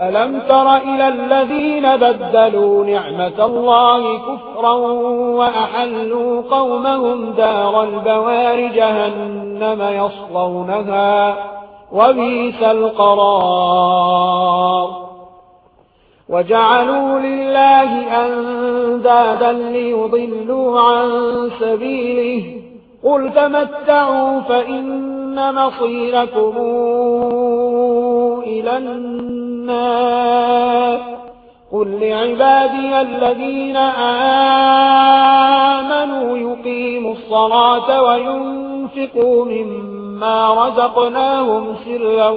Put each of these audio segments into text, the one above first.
ألم تر إلى الذين بدلوا نعمة الله كفرا وأحلوا قومهم دار البوار جهنم يصلونها وبيس القرار وجعلوا لله أندادا ليضلوا عن سبيله قل تمتعوا فإن مصيركم إلى النار النار قل لعبادي الذين آمنوا يقيموا الصلاة وينفقوا مما رزقناهم سرا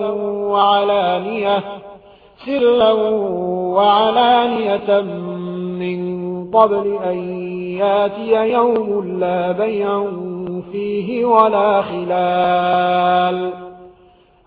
وعلانية سرا وعلانية من قبل أن ياتي يوم لا بيع فيه ولا خلال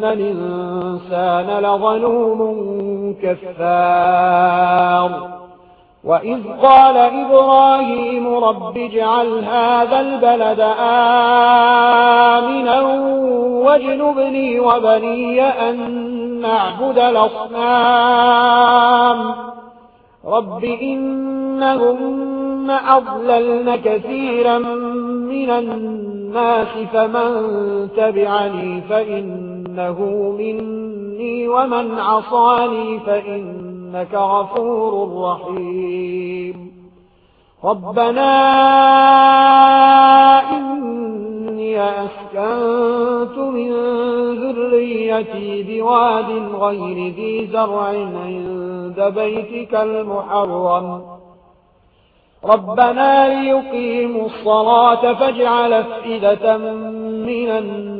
إن الإنسان لظلوم كفار وإذ قال إبراهيم رب اجعل هذا البلد آمنا واجنبني وبني أن نعبد الأصنام رب إنهم أضللن كثيرا من الناس فمن تبعني فإن إنه مني ومن عصاني فإنك غفور رحيم. ربنا إني أسكنت من ذريتي بواد غير ذي زرع عند بيتك المحرم. ربنا ليقيموا الصلاة فاجعل أفئدة من الناس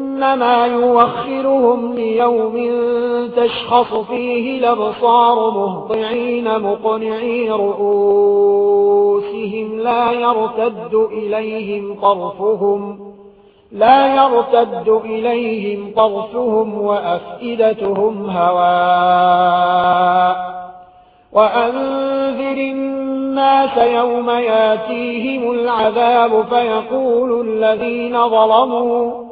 إنما يوخرهم ليوم تشخص فيه لبصار مهطعين مقنعي رؤوسهم لا يرتد إليهم طرفهم لا يرتد إليهم طرفهم وأفئدتهم هواء وأنذر الناس يوم ياتيهم العذاب فيقول الذين ظلموا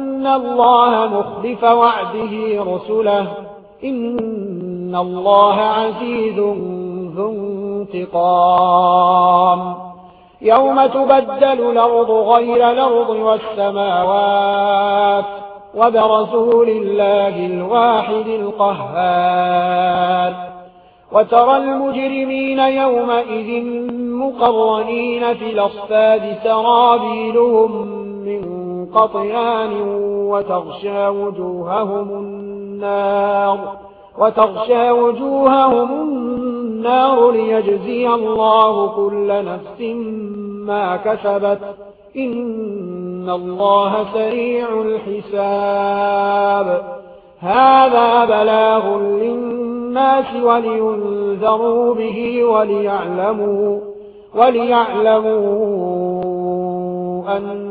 إن الله مخلف وعده رسله إن الله عزيز ذو انتقام يوم تبدل الأرض غير الأرض والسماوات وبرسول الله الواحد القهار وترى المجرمين يومئذ مقرنين في الأصفاد سرابيلهم قطيان وتغشى وجوههم النار وتغشى وجوههم النار ليجزي الله كل نفس ما كسبت. إن الله سريع الحساب. هذا بلاغ للناس ولينذروا به وليعلموا, وليعلموا أن